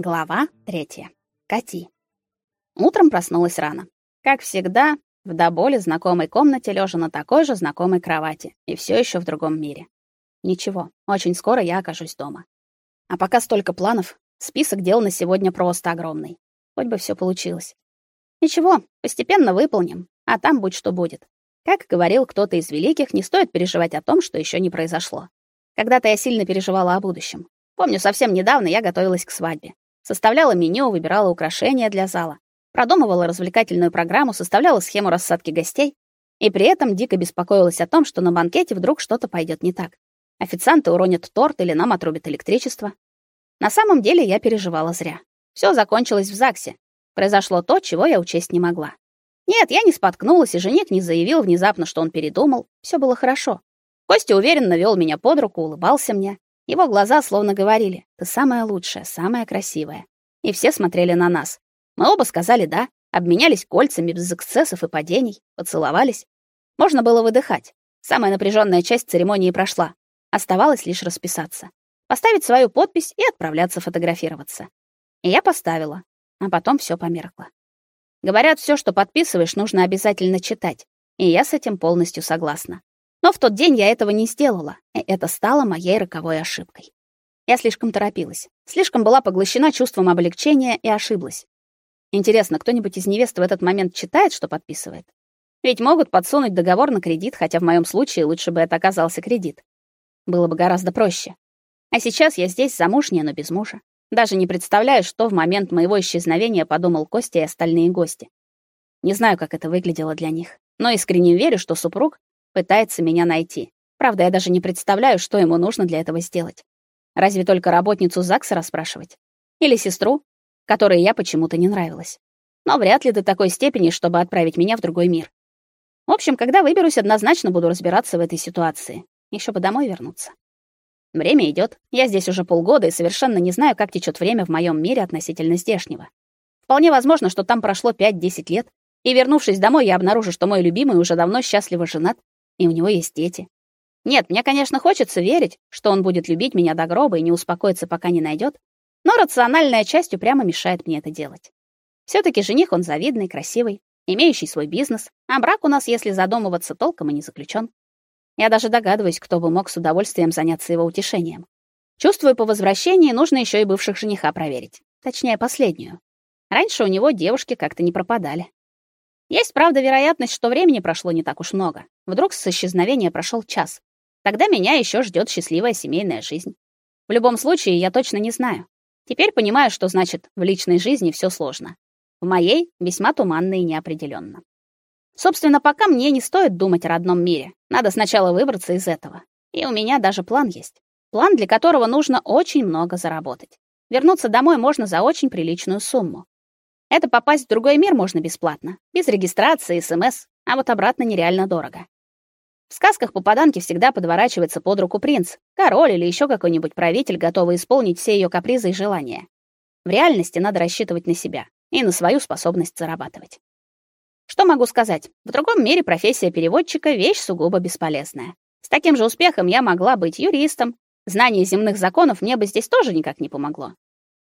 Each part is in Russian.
Глава третья. Кати. Утром проснулась рано. Как всегда, в до боли знакомой комнате, лежа на такой же знакомой кровати, и все еще в другом мире. Ничего, очень скоро я окажусь дома. А пока столько планов, список дел на сегодня просто огромный. Хоть бы все получилось. Ничего, постепенно выполним, а там будь что будет. Как говорил кто-то из великих, не стоит переживать о том, что еще не произошло. Когда-то я сильно переживала о будущем. Помню, совсем недавно я готовилась к свадьбе. Составляла меню, выбирала украшения для зала, продумывала развлекательную программу, составляла схему рассадки гостей и при этом дико беспокоилась о том, что на банкете вдруг что-то пойдет не так. Официанты уронят торт или нам отрубят электричество. На самом деле я переживала зря. Все закончилось в ЗАГСе. Произошло то, чего я учесть не могла. Нет, я не споткнулась, и жених не заявил внезапно, что он передумал. Все было хорошо. Костя уверенно вел меня под руку, улыбался мне. Его глаза словно говорили: "Ты самая лучшая, самая красивая". И все смотрели на нас. Мы оба сказали «да», обменялись кольцами без эксцессов и падений, поцеловались. Можно было выдыхать. Самая напряженная часть церемонии прошла. Оставалось лишь расписаться, поставить свою подпись и отправляться фотографироваться. И я поставила, а потом все померкло. Говорят, все, что подписываешь, нужно обязательно читать, и я с этим полностью согласна. Но в тот день я этого не сделала, и это стало моей роковой ошибкой. Я слишком торопилась, слишком была поглощена чувством облегчения и ошиблась. Интересно, кто-нибудь из невест в этот момент читает, что подписывает? Ведь могут подсунуть договор на кредит, хотя в моем случае лучше бы это оказался кредит. Было бы гораздо проще. А сейчас я здесь замужняя, но без мужа. Даже не представляю, что в момент моего исчезновения подумал Костя и остальные гости. Не знаю, как это выглядело для них, но искренне верю, что супруг пытается меня найти. Правда, я даже не представляю, что ему нужно для этого сделать. Разве только работницу ЗАГСа расспрашивать? Или сестру, которой я почему-то не нравилась. Но вряд ли до такой степени, чтобы отправить меня в другой мир. В общем, когда выберусь, однозначно буду разбираться в этой ситуации. Еще бы домой вернуться. Время идет. Я здесь уже полгода и совершенно не знаю, как течет время в моем мире относительно здешнего. Вполне возможно, что там прошло 5-10 лет, и вернувшись домой, я обнаружу, что мой любимый уже давно счастливо женат и у него есть дети. Нет, мне, конечно, хочется верить, что он будет любить меня до гроба и не успокоится, пока не найдет, но рациональная часть упрямо мешает мне это делать. все таки жених он завидный, красивый, имеющий свой бизнес, а брак у нас, если задумываться, толком и не заключен. Я даже догадываюсь, кто бы мог с удовольствием заняться его утешением. Чувствую, по возвращении нужно еще и бывших жениха проверить. Точнее, последнюю. Раньше у него девушки как-то не пропадали. Есть, правда, вероятность, что времени прошло не так уж много. Вдруг с исчезновения прошел час. Тогда меня еще ждет счастливая семейная жизнь. В любом случае, я точно не знаю. Теперь понимаю, что значит в личной жизни все сложно. В моей весьма туманно и неопределенно. Собственно, пока мне не стоит думать о родном мире. Надо сначала выбраться из этого. И у меня даже план есть. План, для которого нужно очень много заработать. Вернуться домой можно за очень приличную сумму. Это попасть в другой мир можно бесплатно, без регистрации, СМС, а вот обратно нереально дорого. В сказках попаданки всегда подворачивается под руку принц, король или еще какой-нибудь правитель, готовый исполнить все ее капризы и желания. В реальности надо рассчитывать на себя и на свою способность зарабатывать. Что могу сказать? В другом мире профессия переводчика вещь сугубо бесполезная. С таким же успехом я могла быть юристом. Знание земных законов мне бы здесь тоже никак не помогло.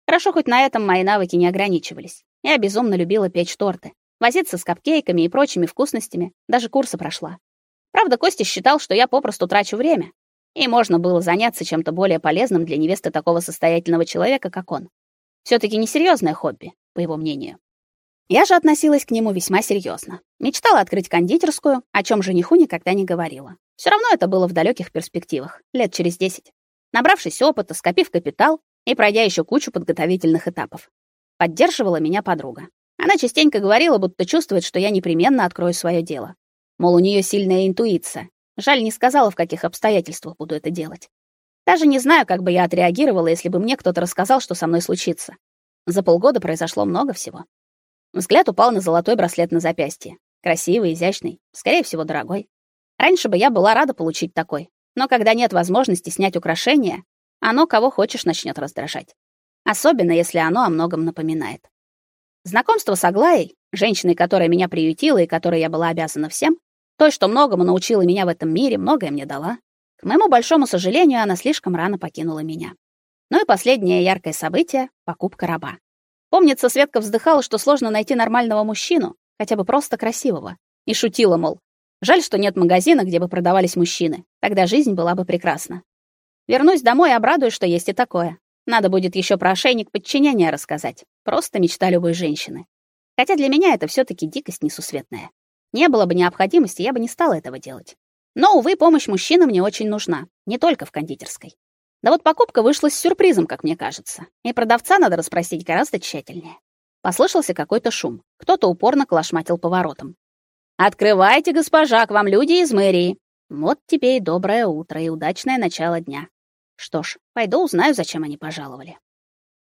Хорошо хоть на этом мои навыки не ограничивались. Я безумно любила печь торты, возиться с капкейками и прочими вкусностями, даже курсы прошла. Правда, Костя считал, что я попросту трачу время, и можно было заняться чем-то более полезным для невесты такого состоятельного человека, как он. все таки несерьезное хобби, по его мнению. Я же относилась к нему весьма серьезно. Мечтала открыть кондитерскую, о чем жениху никогда не говорила. Все равно это было в далеких перспективах, лет через десять. Набравшись опыта, скопив капитал и пройдя еще кучу подготовительных этапов. Поддерживала меня подруга. Она частенько говорила, будто чувствует, что я непременно открою свое дело. Мол, у нее сильная интуиция. Жаль, не сказала, в каких обстоятельствах буду это делать. Даже не знаю, как бы я отреагировала, если бы мне кто-то рассказал, что со мной случится. За полгода произошло много всего. Взгляд упал на золотой браслет на запястье. Красивый, изящный, скорее всего, дорогой. Раньше бы я была рада получить такой, но когда нет возможности снять украшение, оно кого хочешь начнет раздражать особенно если оно о многом напоминает. Знакомство с Аглаей, женщиной, которая меня приютила и которой я была обязана всем, той, что многому научила меня в этом мире, многое мне дала. К моему большому сожалению, она слишком рано покинула меня. Ну и последнее яркое событие покупка раба. Помнится, Светка вздыхала, что сложно найти нормального мужчину, хотя бы просто красивого, и шутила, мол, жаль, что нет магазина, где бы продавались мужчины. Тогда жизнь была бы прекрасна. Вернусь домой и обрадуюсь, что есть и такое. Надо будет еще про ошейник подчинения рассказать. Просто мечта любой женщины. Хотя для меня это все таки дикость несусветная. Не было бы необходимости, я бы не стала этого делать. Но, увы, помощь мужчины мне очень нужна, не только в кондитерской. Да вот покупка вышла с сюрпризом, как мне кажется. И продавца надо расспросить гораздо тщательнее. Послышался какой-то шум. Кто-то упорно клашматил поворотом. «Открывайте, госпожа, к вам люди из мэрии!» Вот тебе и доброе утро, и удачное начало дня. Что ж, пойду узнаю, зачем они пожаловали.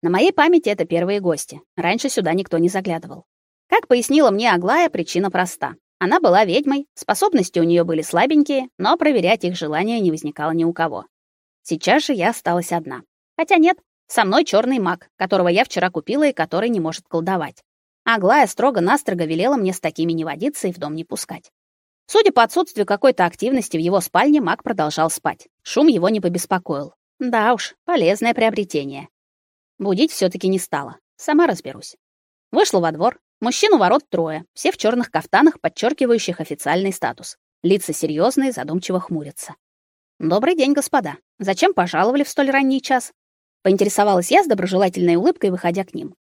На моей памяти это первые гости. Раньше сюда никто не заглядывал. Как пояснила мне Аглая, причина проста. Она была ведьмой, способности у нее были слабенькие, но проверять их желания не возникало ни у кого. Сейчас же я осталась одна. Хотя нет, со мной черный маг, которого я вчера купила и который не может колдовать. Аглая строго-настрого велела мне с такими не водиться и в дом не пускать. Судя по отсутствию какой-то активности в его спальне, маг продолжал спать. Шум его не побеспокоил. Да уж, полезное приобретение. Будить все таки не стала. Сама разберусь. Вышла во двор. Мужчин у ворот трое, все в черных кафтанах, подчеркивающих официальный статус. Лица серьезные, задумчиво хмурятся. Добрый день, господа. Зачем пожаловали в столь ранний час? Поинтересовалась я с доброжелательной улыбкой, выходя к ним.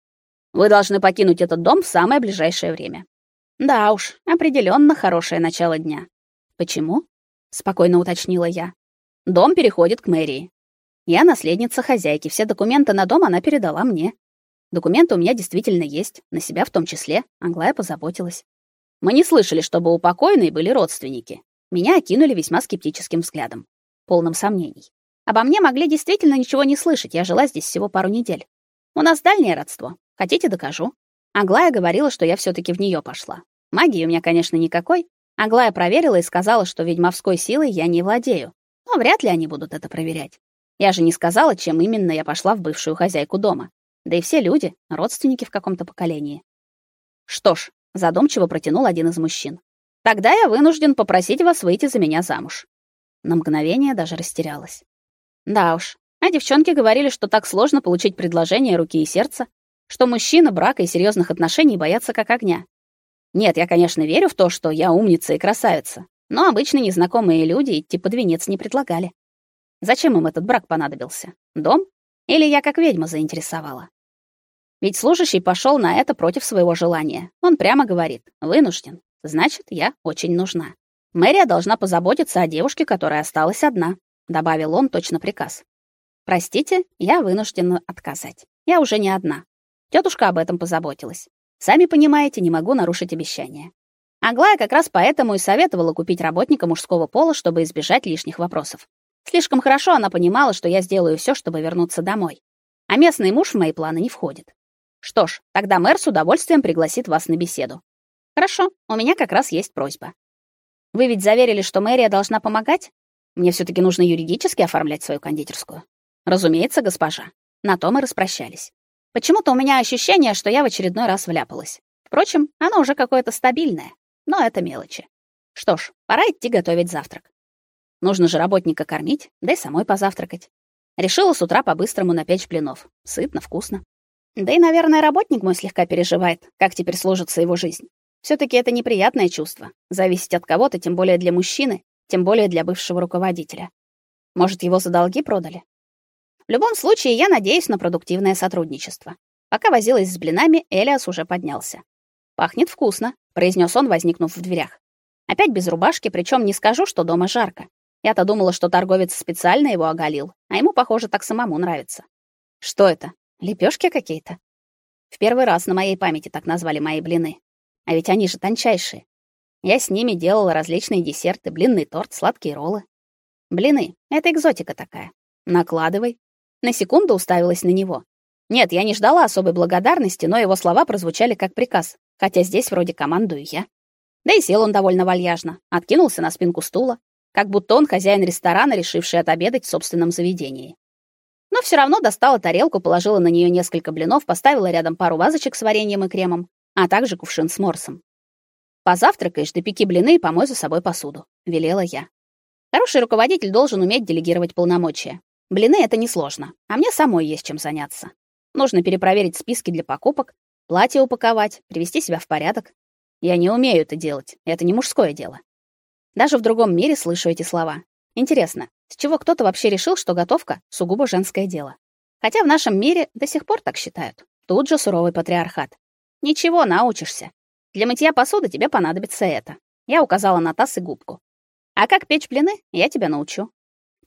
Вы должны покинуть этот дом в самое ближайшее время. Да уж, определенно хорошее начало дня. Почему? спокойно уточнила я. Дом переходит к мэрии. Я наследница хозяйки, все документы на дом она передала мне. Документы у меня действительно есть, на себя в том числе. Англая позаботилась. Мы не слышали, чтобы у покойной были родственники. Меня окинули весьма скептическим взглядом, полным сомнений. Обо мне могли действительно ничего не слышать. Я жила здесь всего пару недель. У нас дальнее родство. Хотите, докажу. Аглая говорила, что я все таки в нее пошла. Магии у меня, конечно, никакой. Аглая проверила и сказала, что ведьмовской силой я не владею. Но вряд ли они будут это проверять. Я же не сказала, чем именно я пошла в бывшую хозяйку дома. Да и все люди — родственники в каком-то поколении. Что ж, задумчиво протянул один из мужчин. Тогда я вынужден попросить вас выйти за меня замуж. На мгновение даже растерялась. Да уж, а девчонки говорили, что так сложно получить предложение руки и сердца, что мужчины брака и серьезных отношений боятся как огня. Нет, я, конечно, верю в то, что я умница и красавица, но обычно незнакомые люди идти под венец не предлагали. Зачем им этот брак понадобился? Дом? Или я как ведьма заинтересовала? Ведь служащий пошел на это против своего желания. Он прямо говорит: "Вынужден. Значит, я очень нужна. Мэрия должна позаботиться о девушке, которая осталась одна", добавил он точно приказ. Простите, я вынуждена отказать. Я уже не одна. Тетушка об этом позаботилась. Сами понимаете, не могу нарушить обещание. Аглая как раз поэтому и советовала купить работника мужского пола, чтобы избежать лишних вопросов. Слишком хорошо она понимала, что я сделаю все, чтобы вернуться домой. А местный муж в мои планы не входит. Что ж, тогда мэр с удовольствием пригласит вас на беседу. Хорошо, у меня как раз есть просьба. Вы ведь заверили, что мэрия должна помогать? Мне все таки нужно юридически оформлять свою кондитерскую. Разумеется, госпожа. На то мы распрощались. Почему-то у меня ощущение, что я в очередной раз вляпалась. Впрочем, оно уже какое-то стабильное, но это мелочи. Что ж, пора идти готовить завтрак. Нужно же работника кормить, да и самой позавтракать. Решила с утра по-быстрому напечь блинов. Сытно, вкусно. Да и, наверное, работник мой слегка переживает, как теперь сложится его жизнь. все таки это неприятное чувство зависеть от кого-то, тем более для мужчины, тем более для бывшего руководителя. Может, его за долги продали? В любом случае, я надеюсь на продуктивное сотрудничество. Пока возилась с блинами, Элиас уже поднялся. Пахнет вкусно, произнес он, возникнув в дверях. Опять без рубашки, причем не скажу, что дома жарко. Я-то думала, что торговец специально его оголил, а ему, похоже, так самому нравится. Что это? Лепешки какие-то? В первый раз на моей памяти так назвали мои блины. А ведь они же тончайшие. Я с ними делала различные десерты, блинный торт, сладкие роллы. Блины это экзотика такая. Накладывай, на секунду уставилась на него. Нет, я не ждала особой благодарности, но его слова прозвучали как приказ, хотя здесь вроде командую я. Да и сел он довольно вальяжно, откинулся на спинку стула, как будто он хозяин ресторана, решивший отобедать в собственном заведении. Но все равно достала тарелку, положила на нее несколько блинов, поставила рядом пару вазочек с вареньем и кремом, а также кувшин с морсом. «Позавтракаешь, допеки блины и помой за собой посуду», — велела я. Хороший руководитель должен уметь делегировать полномочия. Блины это несложно, а мне самой есть чем заняться. Нужно перепроверить списки для покупок, платье упаковать, привести себя в порядок. Я не умею это делать. Это не мужское дело. Даже в другом мире слышу эти слова. Интересно, с чего кто-то вообще решил, что готовка сугубо женское дело? Хотя в нашем мире до сих пор так считают. Тут же суровый патриархат. Ничего, научишься. Для мытья посуды тебе понадобится это. Я указала на таз и губку. А как печь блины, я тебя научу.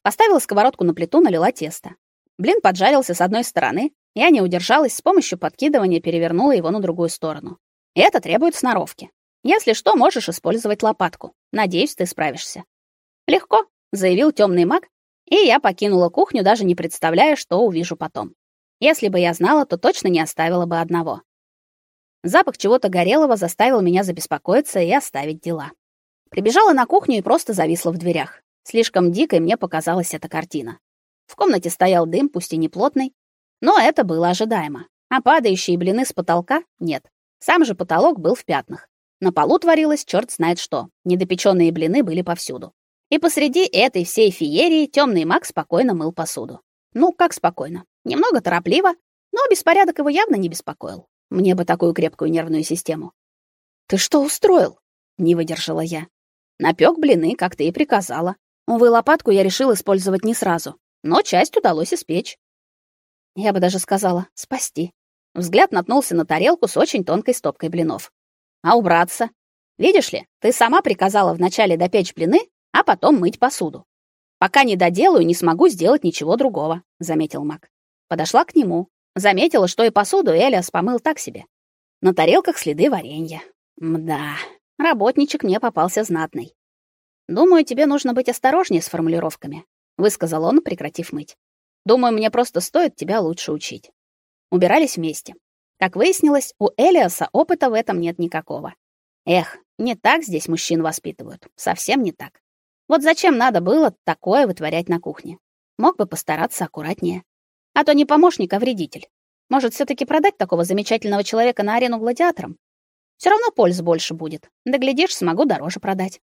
Поставила сковородку на плиту, налила тесто. Блин поджарился с одной стороны, я не удержалась, с помощью подкидывания перевернула его на другую сторону. Это требует сноровки. Если что, можешь использовать лопатку. Надеюсь, ты справишься. Легко, заявил темный маг, и я покинула кухню, даже не представляя, что увижу потом. Если бы я знала, то точно не оставила бы одного. Запах чего-то горелого заставил меня забеспокоиться и оставить дела. Прибежала на кухню и просто зависла в дверях. Слишком дикой мне показалась эта картина. В комнате стоял дым, пусть и не плотный, но это было ожидаемо. А падающие блины с потолка нет. Сам же потолок был в пятнах. На полу творилось черт знает что. Недопеченные блины были повсюду. И посреди этой всей феерии темный маг спокойно мыл посуду. Ну, как спокойно? Немного торопливо, но беспорядок его явно не беспокоил. Мне бы такую крепкую нервную систему. Ты что устроил? Не выдержала я. Напек блины, как ты и приказала. Увы, лопатку я решил использовать не сразу, но часть удалось испечь. Я бы даже сказала, спасти. Взгляд наткнулся на тарелку с очень тонкой стопкой блинов. А убраться? Видишь ли, ты сама приказала вначале допечь блины, а потом мыть посуду. Пока не доделаю, не смогу сделать ничего другого, заметил Мак. Подошла к нему, Заметила, что и посуду Элиас помыл так себе. На тарелках следы варенья. Мда, работничек мне попался знатный. Думаю, тебе нужно быть осторожнее с формулировками, высказал он, прекратив мыть. Думаю, мне просто стоит тебя лучше учить. Убирались вместе. Как выяснилось, у Элиаса опыта в этом нет никакого. Эх, не так здесь мужчин воспитывают, совсем не так. Вот зачем надо было такое вытворять на кухне? Мог бы постараться аккуратнее. А то не помощник, а вредитель. Может, все таки продать такого замечательного человека на арену гладиаторам? Все равно пользы больше будет. Да глядишь, смогу дороже продать.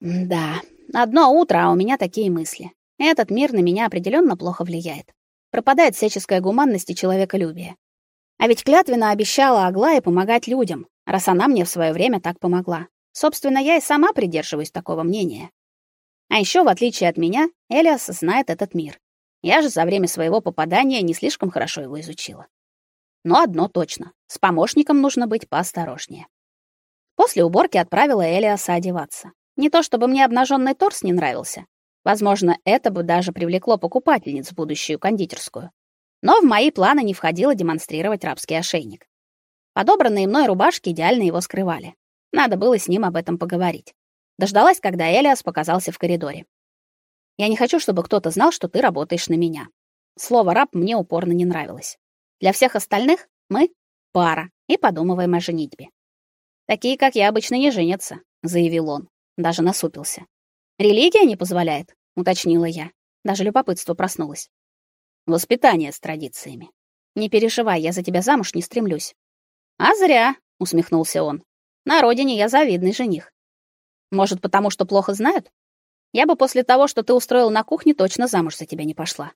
Да, одно утро, а у меня такие мысли. Этот мир на меня определенно плохо влияет. Пропадает всяческая гуманность и человеколюбие. А ведь клятвенно обещала Аглае помогать людям, раз она мне в свое время так помогла. Собственно, я и сама придерживаюсь такого мнения. А еще, в отличие от меня, Элиас знает этот мир. Я же за время своего попадания не слишком хорошо его изучила. Но одно точно: с помощником нужно быть поосторожнее. После уборки отправила Элиаса одеваться. Не то чтобы мне обнаженный торс не нравился. Возможно, это бы даже привлекло покупательниц в будущую кондитерскую. Но в мои планы не входило демонстрировать рабский ошейник. Подобранные мной рубашки идеально его скрывали. Надо было с ним об этом поговорить. Дождалась, когда Элиас показался в коридоре. Я не хочу, чтобы кто-то знал, что ты работаешь на меня. Слово раб мне упорно не нравилось. Для всех остальных мы пара и подумываем о женитьбе. Такие, как я, обычно не женятся, заявил он, даже насупился. Религия не позволяет, уточнила я. Даже любопытство проснулось. Воспитание с традициями. Не переживай, я за тебя замуж не стремлюсь. А зря, усмехнулся он. На родине я завидный жених. Может, потому что плохо знают? Я бы после того, что ты устроил на кухне, точно замуж за тебя не пошла.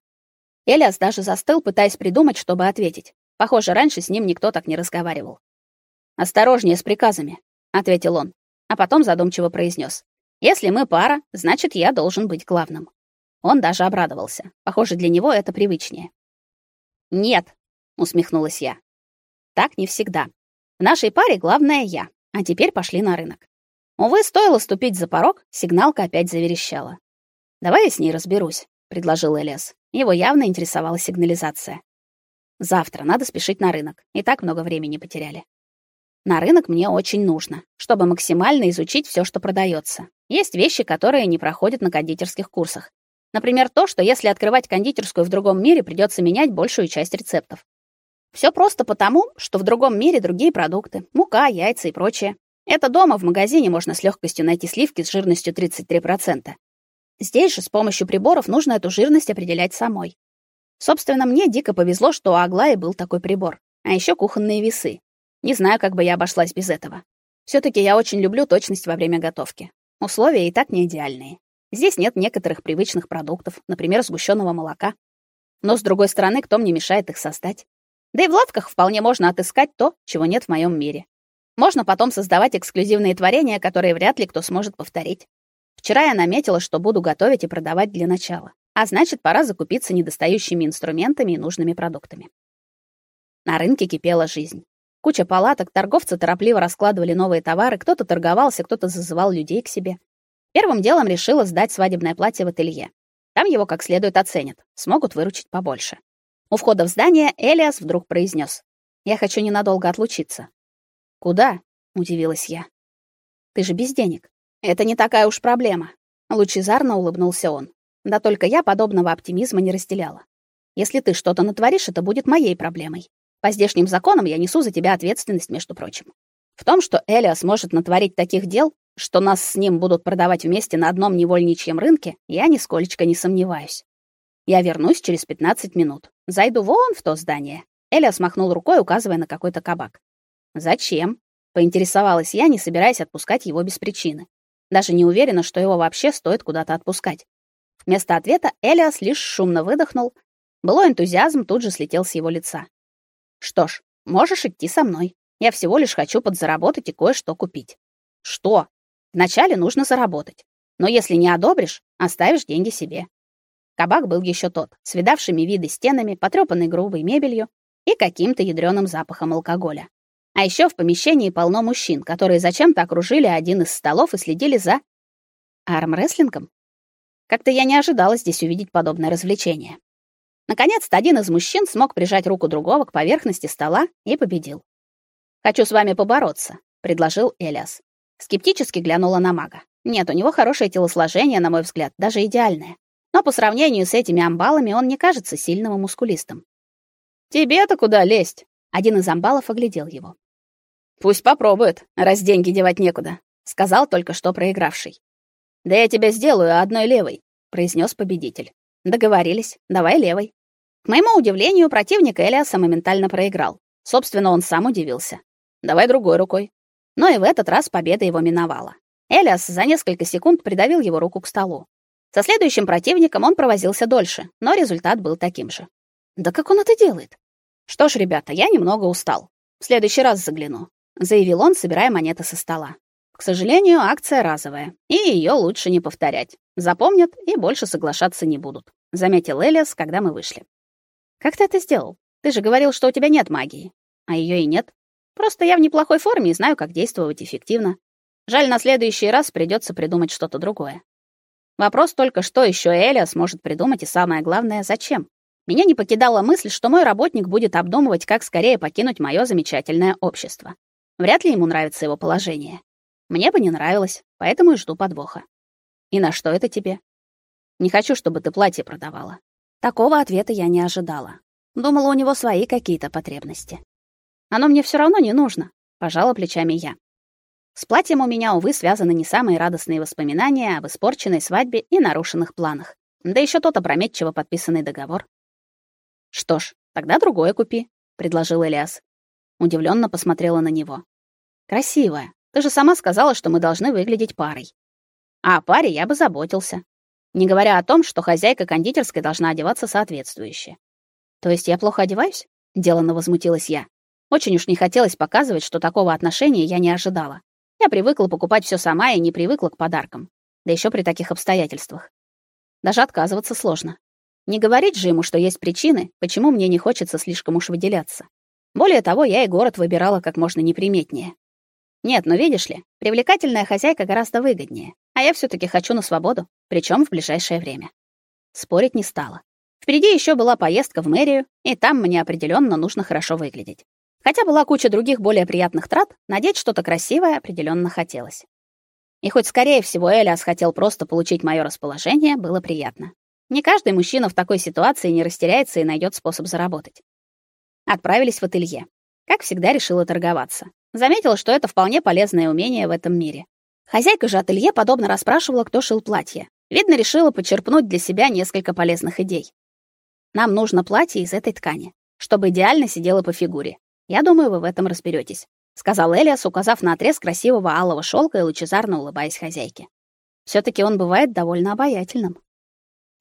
Элиас даже застыл, пытаясь придумать, чтобы ответить. Похоже, раньше с ним никто так не разговаривал. Осторожнее с приказами, ответил он, а потом задумчиво произнес: Если мы пара, значит, я должен быть главным. Он даже обрадовался. Похоже, для него это привычнее. Нет, усмехнулась я. Так не всегда. В нашей паре главная я. А теперь пошли на рынок. Увы, стоило ступить за порог, сигналка опять заверещала. «Давай я с ней разберусь», — предложил Элиас. Его явно интересовала сигнализация. «Завтра надо спешить на рынок. И так много времени потеряли». На рынок мне очень нужно, чтобы максимально изучить все, что продается. Есть вещи, которые не проходят на кондитерских курсах. Например, то, что если открывать кондитерскую в другом мире, придется менять большую часть рецептов. Все просто потому, что в другом мире другие продукты: мука, яйца и прочее. Это дома в магазине можно с легкостью найти сливки с жирностью 33%. Здесь же с помощью приборов нужно эту жирность определять самой. Собственно, мне дико повезло, что у Аглаи был такой прибор, а еще кухонные весы. Не знаю, как бы я обошлась без этого. все таки я очень люблю точность во время готовки. Условия и так не идеальные. Здесь нет некоторых привычных продуктов, например, сгущенного молока. Но с другой стороны, кто мне мешает их создать? Да и в лавках вполне можно отыскать то, чего нет в моем мире. Можно потом создавать эксклюзивные творения, которые вряд ли кто сможет повторить. Вчера я наметила, что буду готовить и продавать для начала. А значит, пора закупиться недостающими инструментами и нужными продуктами. На рынке кипела жизнь. Куча палаток, торговцы торопливо раскладывали новые товары, кто-то торговался, кто-то зазывал людей к себе. Первым делом решила сдать свадебное платье в ателье. Там его как следует оценят, смогут выручить побольше. У входа в здание Элиас вдруг произнес: "Я хочу ненадолго отлучиться". "Куда?" удивилась я. "Ты же без денег. Это не такая уж проблема". Лучезарно улыбнулся он. Да только я подобного оптимизма не разделяла. Если ты что-то натворишь, это будет моей проблемой. По здешним законам я несу за тебя ответственность, между прочим. В том, что Элиас может натворить таких дел, что нас с ним будут продавать вместе на одном невольничьем рынке, я нисколько не сомневаюсь. Я вернусь через 15 минут. Зайду вон в то здание. Элиас махнул рукой, указывая на какой-то кабак. Зачем? поинтересовалась я, не собираясь отпускать его без причины. Даже не уверена, что его вообще стоит куда-то отпускать. Вместо ответа Элиас лишь шумно выдохнул. Былой энтузиазм тут же слетел с его лица. Что ж, можешь идти со мной. Я всего лишь хочу подзаработать и кое-что купить. Что? Вначале нужно заработать. Но если не одобришь, оставишь деньги себе. Кабак был еще тот, с видавшими виды стенами, потрёпанной грубой мебелью и каким-то ядрёным запахом алкоголя. А еще в помещении полно мужчин, которые зачем-то окружили один из столов и следили за армрестлингом. Как-то я не ожидала здесь увидеть подобное развлечение. Наконец-то один из мужчин смог прижать руку другого к поверхности стола и победил. «Хочу с вами побороться», — предложил Элиас. Скептически глянула на мага. Нет, у него хорошее телосложение, на мой взгляд, даже идеальное. Но по сравнению с этими амбалами он не кажется сильным и мускулистым. «Тебе-то куда лезть?» Один из амбалов оглядел его. «Пусть попробует, раз деньги девать некуда», — сказал только что проигравший. «Да я тебя сделаю одной левой», — произнес победитель. «Договорились. Давай левой». К моему удивлению, противник Элиаса моментально проиграл. Собственно, он сам удивился. Давай другой рукой. Но и в этот раз победа его миновала. Элиас за несколько секунд придавил его руку к столу. Со следующим противником он провозился дольше, но результат был таким же. Да как он это делает? Что ж, ребята, я немного устал. В следующий раз загляну, заявил он, собирая монеты со стола. К сожалению, акция разовая, и ее лучше не повторять. Запомнят и больше соглашаться не будут, заметил Элиас, когда мы вышли. Как ты это сделал? Ты же говорил, что у тебя нет магии. А ее и нет. Просто я в неплохой форме и знаю, как действовать эффективно. Жаль, на следующий раз придется придумать что-то другое. Вопрос только, что еще Элиас может придумать, и самое главное, зачем. Меня не покидала мысль, что мой работник будет обдумывать, как скорее покинуть мое замечательное общество. Вряд ли ему нравится его положение. Мне бы не нравилось, поэтому и жду подвоха. И на что это тебе? Не хочу, чтобы ты платье продавала. Такого ответа я не ожидала. Думала, у него свои какие-то потребности. Оно мне все равно не нужно, пожала плечами я. С платьем у меня, увы, связаны не самые радостные воспоминания об испорченной свадьбе и нарушенных планах. Да еще тот опрометчиво подписанный договор. Что ж, тогда другое купи, предложил Элиас. Удивленно посмотрела на него. Красивая. Ты же сама сказала, что мы должны выглядеть парой. А о паре я бы заботился. Не говоря о том, что хозяйка кондитерской должна одеваться соответствующе. То есть я плохо одеваюсь? Деланно возмутилась я. Очень уж не хотелось показывать, что такого отношения я не ожидала. Я привыкла покупать все сама и не привыкла к подаркам. Да еще при таких обстоятельствах. Даже отказываться сложно. Не говорить же ему, что есть причины, почему мне не хочется слишком уж выделяться. Более того, я и город выбирала как можно неприметнее. Нет, но видишь ли, привлекательная хозяйка гораздо выгоднее. А я все таки хочу на свободу, причем в ближайшее время. Спорить не стала. Впереди еще была поездка в мэрию, и там мне определенно нужно хорошо выглядеть. Хотя была куча других более приятных трат, надеть что-то красивое определенно хотелось. И хоть скорее всего Элиас хотел просто получить мое расположение, было приятно. Не каждый мужчина в такой ситуации не растеряется и найдет способ заработать. Отправились в ателье. Как всегда, решила торговаться. Заметила, что это вполне полезное умение в этом мире. Хозяйка же ателье подобно расспрашивала, кто шил платье. Видно, решила почерпнуть для себя несколько полезных идей. Нам нужно платье из этой ткани, чтобы идеально сидело по фигуре. Я думаю, вы в этом разберетесь, сказал Элиас, указав на отрез красивого алого шелка и лучезарно улыбаясь хозяйке. все таки он бывает довольно обаятельным.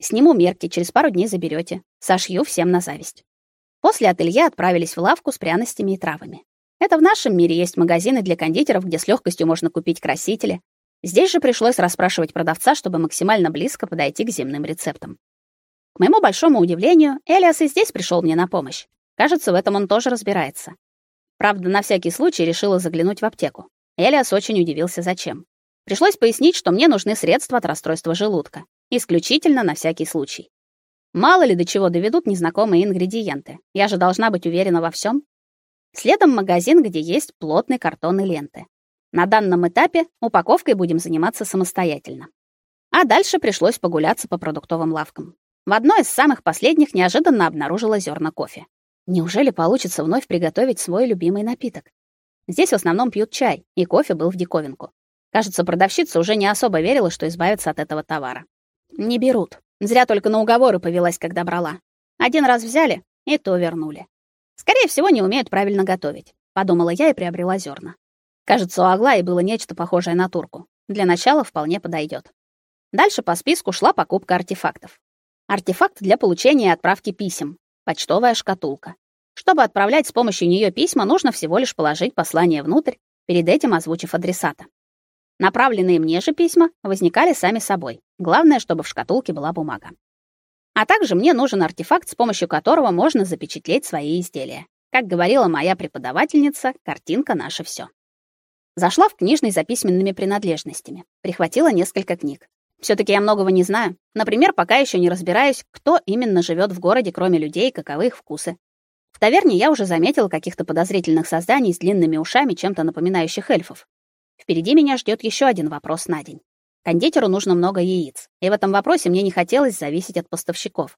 Сниму мерки, через пару дней заберете. Сошью всем на зависть. После ателье отправились в лавку с пряностями и травами. Это в нашем мире есть магазины для кондитеров, где с легкостью можно купить красители. Здесь же пришлось расспрашивать продавца, чтобы максимально близко подойти к земным рецептам. К моему большому удивлению, Элиас и здесь пришел мне на помощь. Кажется, в этом он тоже разбирается. Правда, на всякий случай решила заглянуть в аптеку. Элиас очень удивился, зачем. Пришлось пояснить, что мне нужны средства от расстройства желудка, исключительно на всякий случай. Мало ли до чего доведут незнакомые ингредиенты. Я же должна быть уверена во всем. Следом магазин, где есть плотные картонные ленты. На данном этапе упаковкой будем заниматься самостоятельно. А дальше пришлось погуляться по продуктовым лавкам. В одной из самых последних неожиданно обнаружила зерна кофе. Неужели получится вновь приготовить свой любимый напиток? Здесь в основном пьют чай, и кофе был в диковинку. Кажется, продавщица уже не особо верила, что избавится от этого товара. Не берут. Зря только на уговоры повелась, когда брала. Один раз взяли, и то вернули. Скорее всего, не умеют правильно готовить, подумала я и приобрела зерна. Кажется, у Аглаи было нечто похожее на турку. Для начала вполне подойдет. Дальше по списку шла покупка артефактов. Артефакт для получения и отправки писем, почтовая шкатулка. Чтобы отправлять с помощью нее письма, нужно всего лишь положить послание внутрь, перед этим озвучив адресата. Направленные мне же письма возникали сами собой. Главное, чтобы в шкатулке была бумага. А также мне нужен артефакт, с помощью которого можно запечатлеть свои изделия. Как говорила моя преподавательница, картинка наше все. Зашла в книжный за письменными принадлежностями. Прихватила несколько книг. все таки я многого не знаю. Например, пока еще не разбираюсь, кто именно живет в городе, кроме людей, каковы их вкусы. В таверне я уже заметила каких-то подозрительных созданий с длинными ушами, чем-то напоминающих эльфов. Впереди меня ждет еще один вопрос на день. Кондитеру нужно много яиц, и в этом вопросе мне не хотелось зависеть от поставщиков.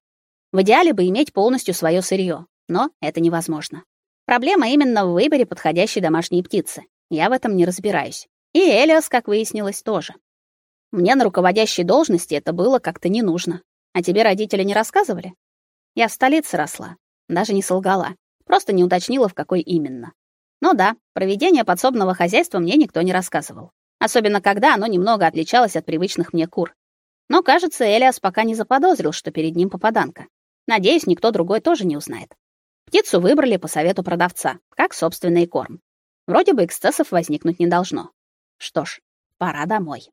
В идеале бы иметь полностью свое сырье, но это невозможно. Проблема именно в выборе подходящей домашней птицы. Я в этом не разбираюсь. И Элиас, как выяснилось, тоже. Мне на руководящей должности это было как-то не нужно. А тебе родители не рассказывали? Я в столице росла, даже не солгала, просто не уточнила, в какой именно. Ну да, проведение подсобного хозяйства мне никто не рассказывал. Особенно когда оно немного отличалось от привычных мне кур. Но, кажется, Элиас пока не заподозрил, что перед ним попаданка. Надеюсь, никто другой тоже не узнает. Птицу выбрали по совету продавца, как собственный корм. Вроде бы эксцессов возникнуть не должно. Что ж, пора домой.